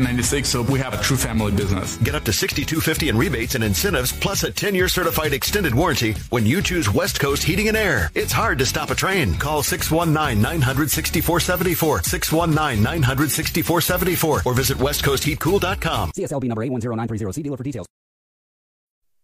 1996, so we have a true family business. Get up to 6250 in rebates and incentives plus a 10-year certified extended warranty when you choose West Coast Heating and Air. It's hard to stop a train. Call 619-900-6474, 619-900-6474 or visit westcoastheatcool.com. CSLB number 810930. See dealer for details.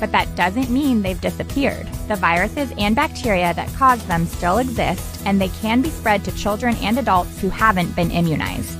but that doesn't mean they've disappeared. The viruses and bacteria that cause them still exist, and they can be spread to children and adults who haven't been immunized.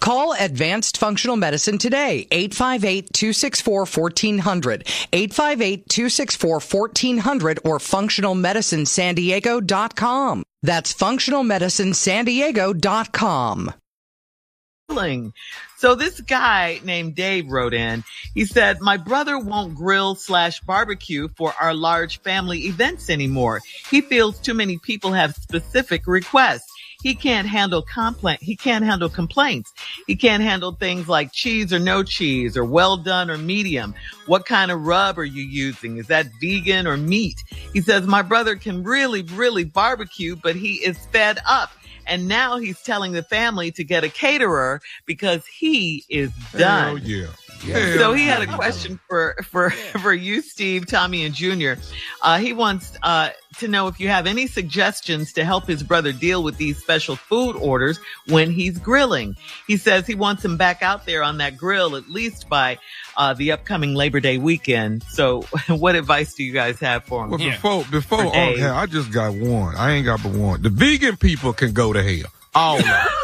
Call Advanced Functional Medicine today, 858-264-1400, 858-264-1400 or functionalmedicinesandiego.com. That's functionalmedicinesandiego.com. So this guy named Dave wrote in. He said, my brother won't grill slash barbecue for our large family events anymore. He feels too many people have specific requests. He can't handle complaint. He can't handle complaints. He can't handle things like cheese or no cheese or well done or medium. What kind of rub are you using? Is that vegan or meat? He says, my brother can really, really barbecue, but he is fed up. And now he's telling the family to get a caterer because he is done. Hell yeah. Yeah. So he had a question for for for you, Steve, Tommy, and Junior. Uh, he wants uh, to know if you have any suggestions to help his brother deal with these special food orders when he's grilling. He says he wants him back out there on that grill at least by uh, the upcoming Labor Day weekend. So, what advice do you guys have for him? Well, before before For oh, Dave. hell, I just got one. I ain't got but one. The vegan people can go to hell. All of them. That's what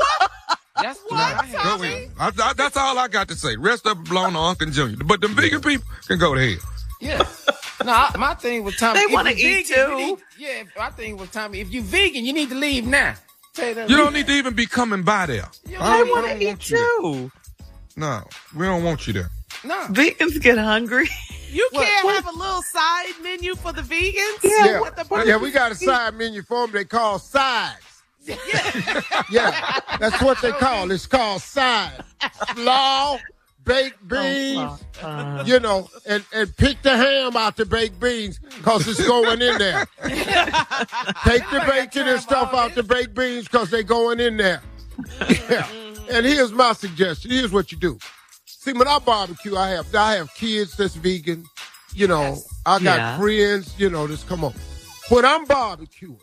Go in. I, I, that's all I got to say. Rest up it belong to Uncle Junior. But the vegan people can go to hell. Yeah. No, I- my thing with Tommy. They wanna eat vegan, too. you need- yeah, my thing with Tommy. If you're vegan, you need to leave now. Tell you that You don't need to even be coming by there. You I don't, They want to eat you too. No, we don't want you there. No. Vegans get hungry. You can't have a little side menu for the vegans? Yeah, What the yeah, we got a side menu for them. They call sides. Yeah, that's what they call. It's called side Slaw, baked oh, beans. Uh-huh. You know, and, and pick the ham out the baked beans because it's going in there. Take the bacon and stuff out the baked beans because they're going in there. Yeah. And here's my suggestion. Here's what you do. See, when I barbecue, I have I have kids that's vegan. You know, I got Yeah. friends. You know, just come on. When I'm barbecuing,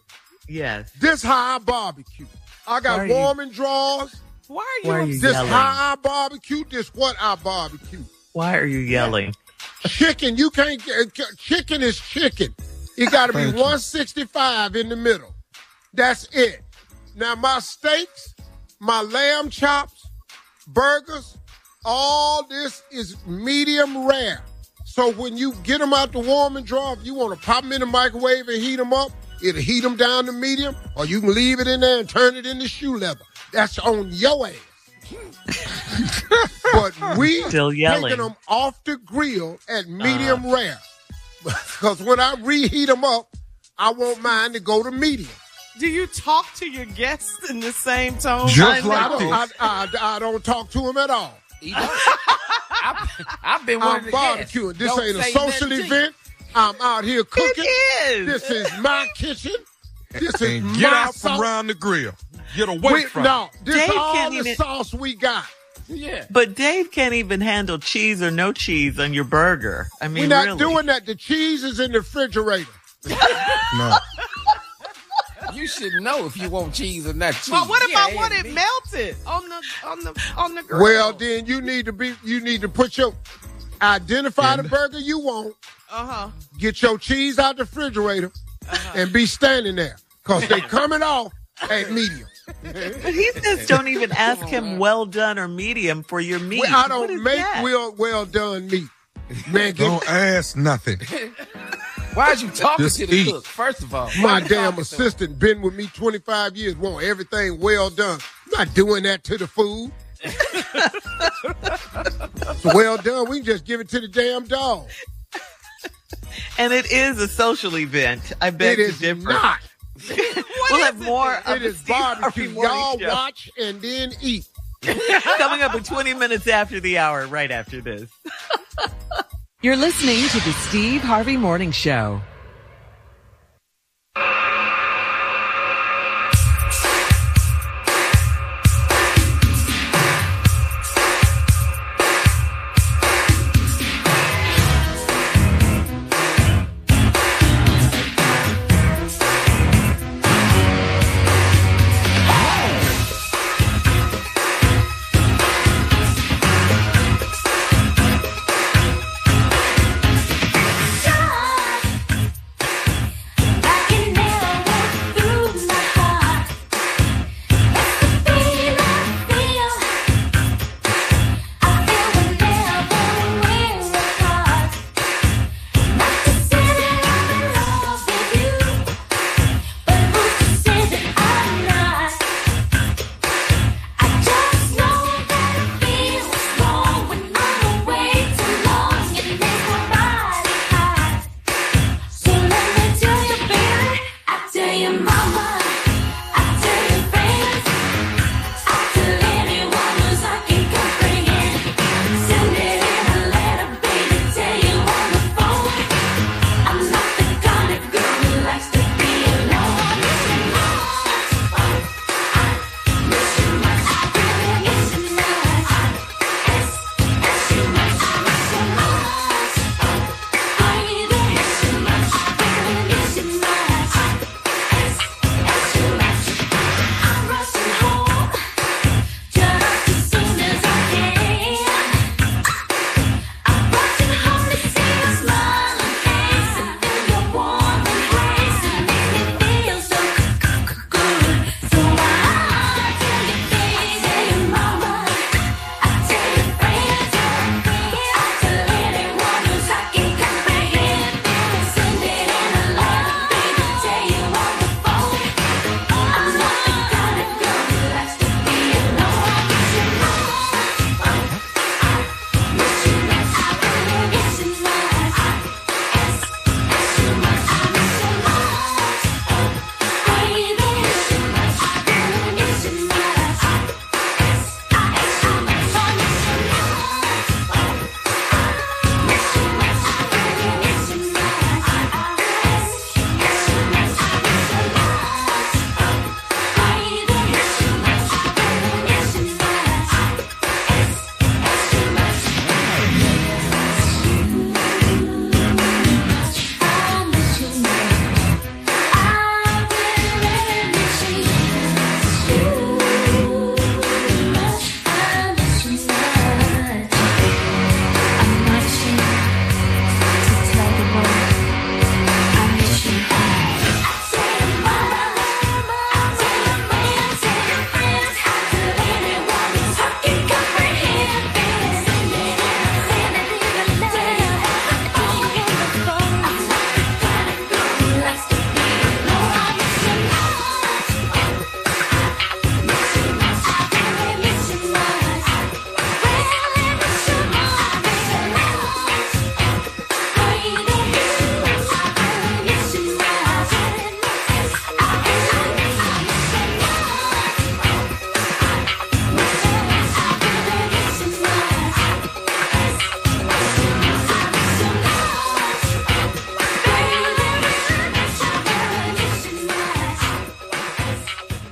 Yes. this how I barbecue. I got are you- warming drawers. Why are Why are you This yelling? how I barbecue. This what I barbecue. Why are you yelling? chicken, you can't get uh, chicken is chicken. It got to be Thank you. 165 in the middle. That's it. Now my steaks, my lamb chops, burgers, all this is medium rare. So when you get them out the warm and draw, if you want to pop them in the microwave and heat them up, it'll heat them down to medium, or you can leave it in there and turn it into shoe leather. That's on your ass. but we Still yelling. taking them off the grill at uh. medium rare. Because when I reheat them up, I want mine to go to medium. Do you talk to your guests in the same tone? Just I like don't, this. I, I, I don't talk to them at all. I, I've been one I'm of the guests. barbecuing. This Don't ain't a social nothing to you. event. I'm out here cooking. It is. This is my kitchen. This is And my get out sauce. from around the grill. Get away We, from no, this Dave all can't the even- sauce we got. Yeah. But Dave can't even handle cheese or no cheese on your burger. I mean, We're not really. doing that. The cheese is in the refrigerator. No. You should know if you want cheese or not cheese. But what if Yeah, I want it melted on the on the on the grill? Well, then you need to be. You need to put your identify the burger you want. uh huh. Get your cheese out the refrigerator and be standing there because they coming off at medium. But he says don't even ask him well done or medium for your meat. Well, I don't make that? well well done meat. Man, get Don't ask nothing. Why is you talking Just to the eat. cook? First of all, My damn talking to him? assistant been with me 25 years, want everything well done. I'm not doing that to the food. It's well done. We can just give it to the damn dog. And it is a social event. I bet it is to is differ. not. we'll have more of It the is Steve barbecue. Y'all Show watch and then eat. coming up in 20 minutes after the hour, right after this. You're listening to the Steve Harvey Morning Show.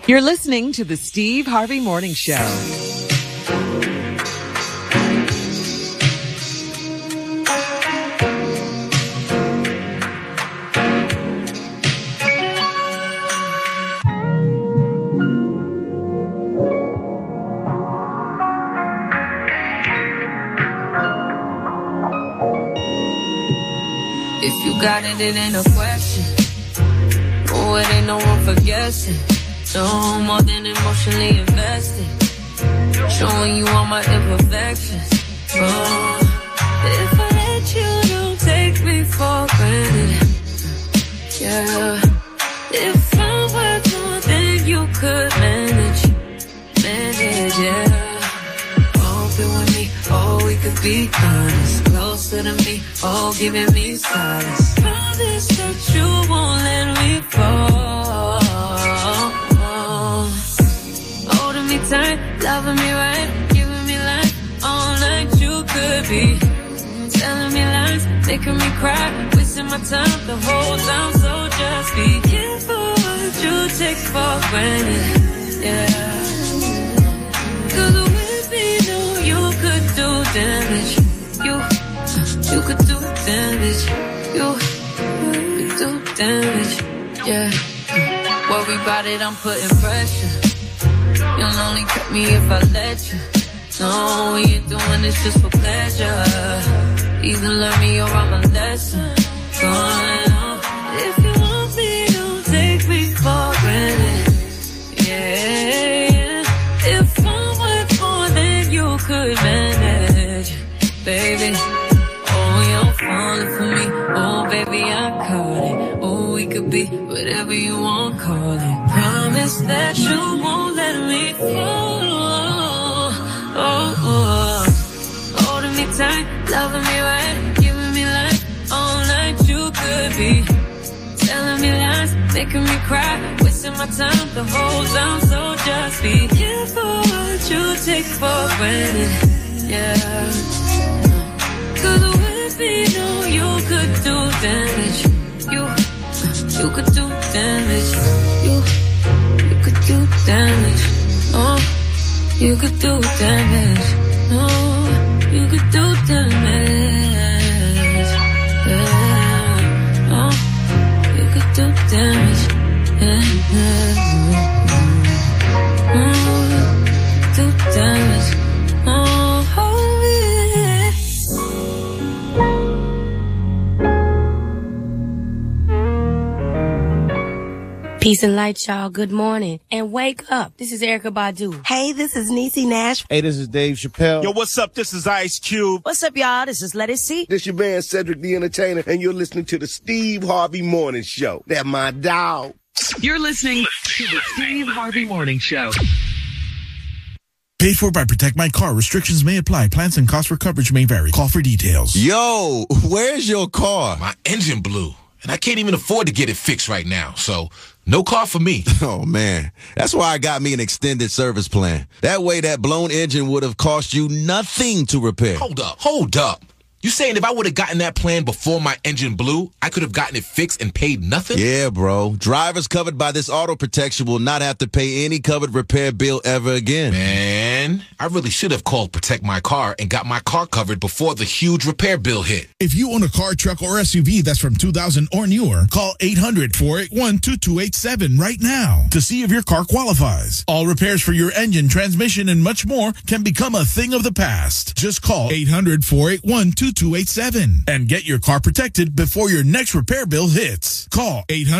You're listening to the Steve Harvey Morning Show. If you got it, it ain't a question. Oh, it ain't no one for guessing. No more than emotionally invested. Showing you all my imperfections. Oh, if I let you, don't take me for granted. Yeah. If I were more than you could manage. Manage, yeah. Open with me, oh, we could be honest. Closer to me, oh, giving me solace. Making me cry, wasting my time the whole time. So just be careful what you take for granted. Yeah. Cause with me, no, you could do damage. You, you could do damage. You, you could do damage. Yeah. Worry about it, I'm putting pressure. You'll only cut me if I let you. No, we ain't doing this just for pleasure. Either learn me or I'm a lesson. If you want me, don't take me for granted. Yeah. If I'm worth more than you could manage, baby. Oh, you're falling for me. Oh, baby, I caught it. Oh, we could be whatever you want, call it. Promise that you won't let me fall. Making me cry, wasting my time the whole time. So just be careful what you take for granted. Yeah. Cause with me, no, you could do damage. You, you could do damage. You, you could do damage. Oh, you could do damage. Oh, you could do damage. Damage. Yeah. Oh, do damage. Peace and light, y'all. Good morning. And wake up. This is Erykah Badu. Hey, this is Niecy Nash. Hey, this is Dave Chappelle. Yo, what's up? This is Ice Cube. What's up, y'all? This is Let It See. This your man Cedric the Entertainer, and you're listening to the Steve Harvey Morning Show. That my dog. You're listening to the Steve Harvey Morning Show. Paid for by Protect My Car. Restrictions may apply. Plans and costs for coverage may vary. Call for details. Yo, where's your car? My engine blew, and I can't even afford to get it fixed right now. So, no car for me. Oh man, that's why I got me an extended service plan. That way, that blown engine would have cost you nothing to repair. Hold up, hold up. You saying if I would have gotten that plan before my engine blew, I could have gotten it fixed and paid nothing? Yeah, bro. Drivers covered by this auto protection will not have to pay any covered repair bill ever again. Man, I really should have called Protect My Car and got my car covered before the huge repair bill hit. If you own a car, truck, or SUV that's from 2000 or newer, call 800 481 2287 right now to see if your car qualifies. All repairs for your engine, transmission, and much more can become a thing of the past. Just call 800 481 2287 and get your car protected before your next repair bill hits. Call 800